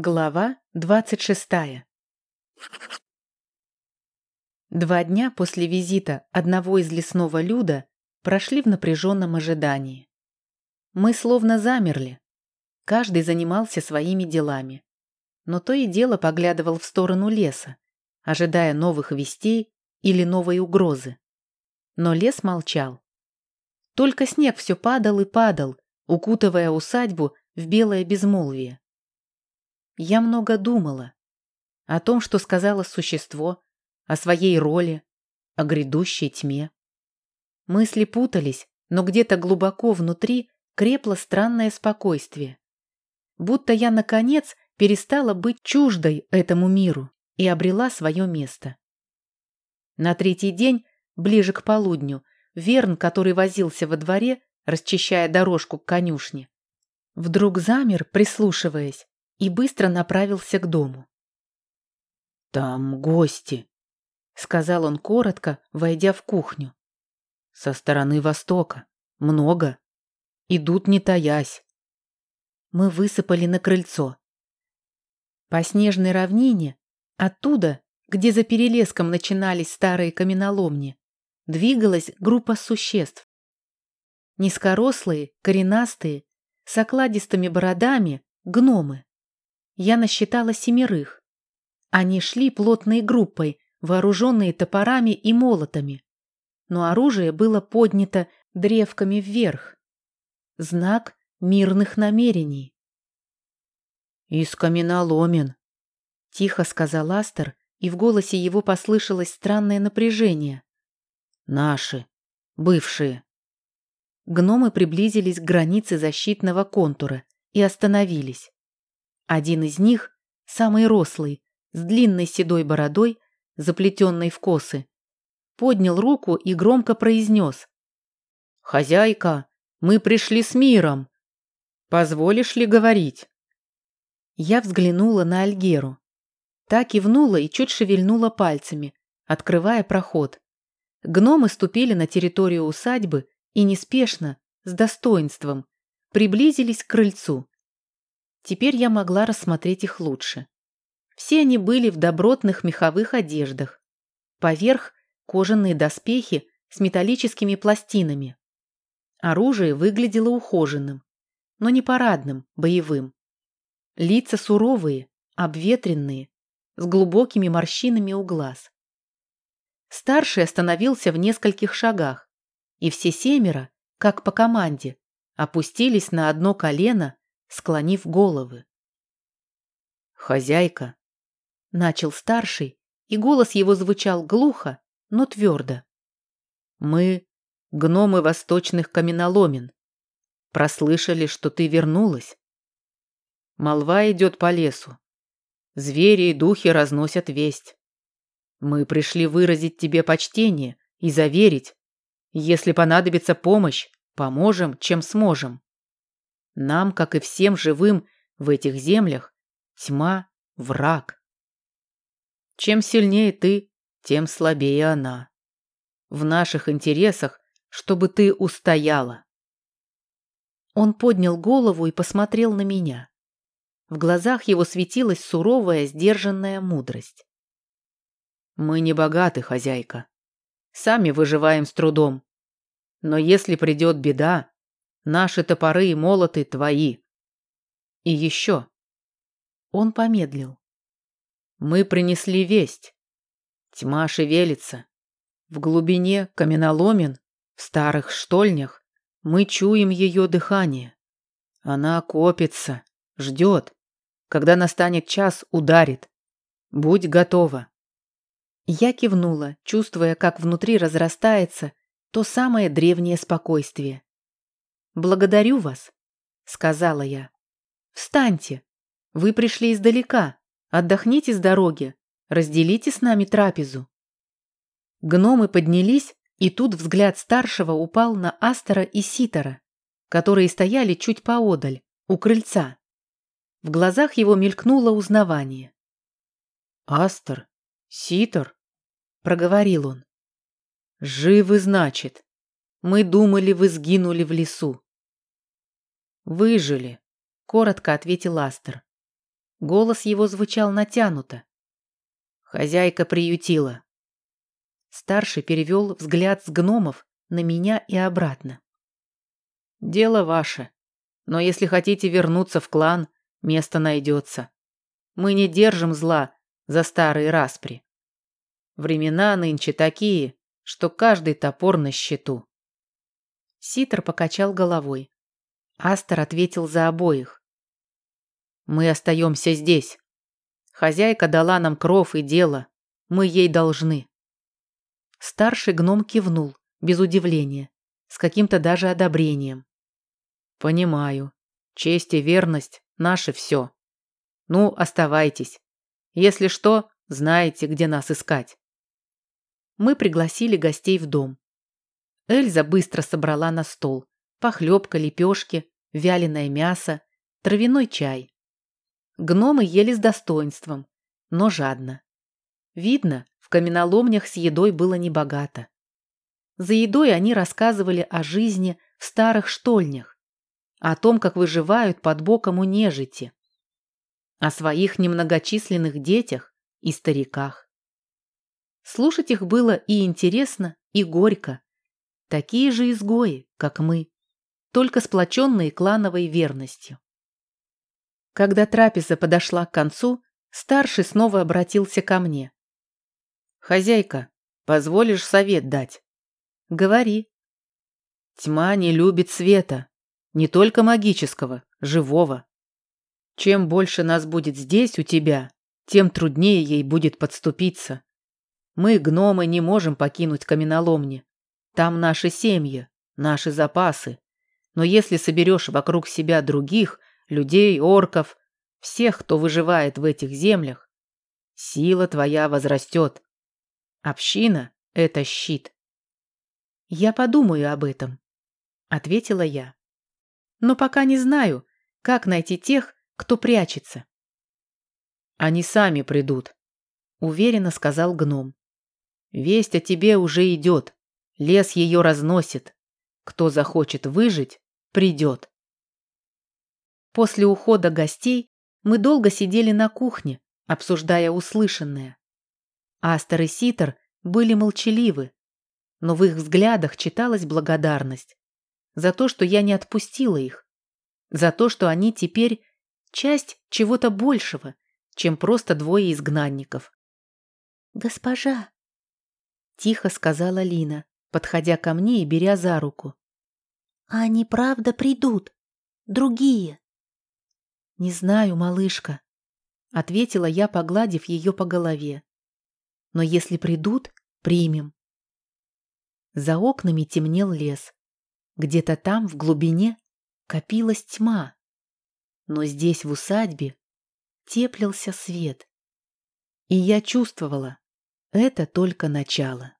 Глава двадцать шестая Два дня после визита одного из лесного люда прошли в напряженном ожидании. Мы словно замерли. Каждый занимался своими делами. Но то и дело поглядывал в сторону леса, ожидая новых вестей или новой угрозы. Но лес молчал. Только снег все падал и падал, укутывая усадьбу в белое безмолвие. Я много думала. О том, что сказала существо, о своей роли, о грядущей тьме. Мысли путались, но где-то глубоко внутри крепло странное спокойствие. Будто я, наконец, перестала быть чуждой этому миру и обрела свое место. На третий день, ближе к полудню, Верн, который возился во дворе, расчищая дорожку к конюшне, вдруг замер, прислушиваясь, и быстро направился к дому. «Там гости», — сказал он коротко, войдя в кухню. «Со стороны востока. Много. Идут не таясь». Мы высыпали на крыльцо. По снежной равнине, оттуда, где за перелеском начинались старые каменоломни, двигалась группа существ. Низкорослые, коренастые, с окладистыми бородами, гномы я насчитала семерых. Они шли плотной группой, вооруженные топорами и молотами. Но оружие было поднято древками вверх. Знак мирных намерений. «Из каменоломен», — тихо сказал Астер, и в голосе его послышалось странное напряжение. «Наши, бывшие». Гномы приблизились к границе защитного контура и остановились. Один из них, самый рослый, с длинной седой бородой, заплетенной в косы, поднял руку и громко произнес. «Хозяйка, мы пришли с миром. Позволишь ли говорить?» Я взглянула на Альгеру. Та кивнула и чуть шевельнула пальцами, открывая проход. Гномы ступили на территорию усадьбы и неспешно, с достоинством, приблизились к крыльцу. Теперь я могла рассмотреть их лучше. Все они были в добротных меховых одеждах. Поверх кожаные доспехи с металлическими пластинами. Оружие выглядело ухоженным, но не парадным, боевым. Лица суровые, обветренные, с глубокими морщинами у глаз. Старший остановился в нескольких шагах, и все семеро, как по команде, опустились на одно колено склонив головы. «Хозяйка», — начал старший, и голос его звучал глухо, но твердо. «Мы — гномы восточных каменоломен. Прослышали, что ты вернулась. Молва идет по лесу. Звери и духи разносят весть. Мы пришли выразить тебе почтение и заверить, если понадобится помощь, поможем, чем сможем. Нам, как и всем живым в этих землях, тьма – враг. Чем сильнее ты, тем слабее она. В наших интересах, чтобы ты устояла. Он поднял голову и посмотрел на меня. В глазах его светилась суровая, сдержанная мудрость. Мы не богаты, хозяйка. Сами выживаем с трудом. Но если придет беда, Наши топоры и молоты твои. И еще. Он помедлил. Мы принесли весть. Тьма шевелится. В глубине каменоломен, в старых штольнях, мы чуем ее дыхание. Она копится, ждет. Когда настанет час, ударит. Будь готова. Я кивнула, чувствуя, как внутри разрастается то самое древнее спокойствие. «Благодарю вас», — сказала я. «Встаньте. Вы пришли издалека. Отдохните с дороги. Разделите с нами трапезу». Гномы поднялись, и тут взгляд старшего упал на Астера и Ситора, которые стояли чуть поодаль, у крыльца. В глазах его мелькнуло узнавание. «Астер? Ситор?» — проговорил он. «Живы, значит. Мы думали, вы сгинули в лесу. «Выжили», — коротко ответил Астер. Голос его звучал натянуто. Хозяйка приютила. Старший перевел взгляд с гномов на меня и обратно. Дело ваше. Но если хотите вернуться в клан, место найдется. Мы не держим зла за старые распри. Времена нынче такие, что каждый топор на счету. Ситер покачал головой. Астер ответил за обоих. Мы остаемся здесь. Хозяйка дала нам кров и дело. Мы ей должны. Старший гном кивнул, без удивления, с каким-то даже одобрением. Понимаю. Честь и верность – наше все. Ну, оставайтесь. Если что, знаете, где нас искать. Мы пригласили гостей в дом. Эльза быстро собрала на стол похлебка, лепешки, вяленое мясо, травяной чай. Гномы ели с достоинством, но жадно. Видно, в каменоломнях с едой было небогато. За едой они рассказывали о жизни в старых штольнях, о том, как выживают под боком у нежити, о своих немногочисленных детях и стариках. Слушать их было и интересно, и горько. Такие же изгои, как мы, только сплоченные клановой верностью. Когда трапеза подошла к концу, старший снова обратился ко мне. «Хозяйка, позволишь совет дать?» «Говори». «Тьма не любит света, не только магического, живого. Чем больше нас будет здесь у тебя, тем труднее ей будет подступиться. Мы, гномы, не можем покинуть каменоломни. Там наши семьи, наши запасы. Но если соберешь вокруг себя других, людей, орков, всех, кто выживает в этих землях, сила твоя возрастет. Община — это щит. Я подумаю об этом, — ответила я. Но пока не знаю, как найти тех, кто прячется. Они сами придут, — уверенно сказал гном. Весть о тебе уже идет. Лес ее разносит. Кто захочет выжить, придет. После ухода гостей мы долго сидели на кухне, обсуждая услышанное. Астер и Ситер были молчаливы, но в их взглядах читалась благодарность за то, что я не отпустила их, за то, что они теперь часть чего-то большего, чем просто двое изгнанников. «Госпожа», Тихо сказала Лина, подходя ко мне и беря за руку. «А они правда придут? Другие?» «Не знаю, малышка», — ответила я, погладив ее по голове. «Но если придут, примем». За окнами темнел лес. Где-то там, в глубине, копилась тьма. Но здесь, в усадьбе, теплился свет. И я чувствовала, это только начало.